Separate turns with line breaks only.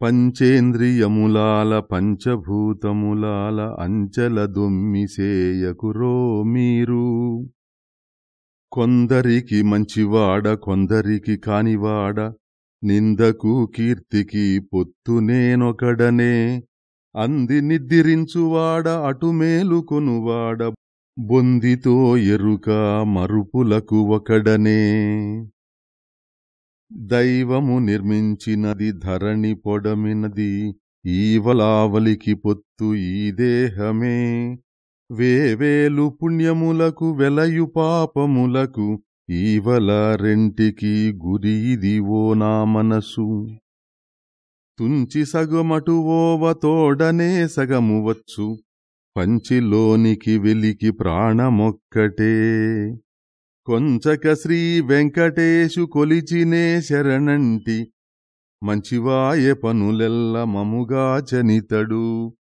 పంచేంద్రియములాల పంచభూతములాల అంచల దొమ్మిసేయకురో మీరు కొందరికి మంచివాడ కొందరికి కానివాడ నిందకు కీర్తికి పొత్తు నేనొకడనే. అంది నిద్దిరించువాడ అటు మేలుకొనువాడ బొందితో ఎరుక మరుపులకు ఒకడనే. దైవము నిర్మించినది ధరణి పొడమినది ఈవలావలికి పొత్తు ఈ దేహమే. వేవేలు పుణ్యములకు వెలయు పాపములకు ఈవల రెంటికి గురి ఇది ఓ నా మనసు. తుంచి సగమటువోవ తోడనే సగము వచ్చు పంచిలోనికి వెలికి ప్రాణమొక్కటే. కొంచక శ్రీ వెంకటేశు కొలిచినే శరణంటి మంచివాయ పనులెల్ల మముగా చనితడు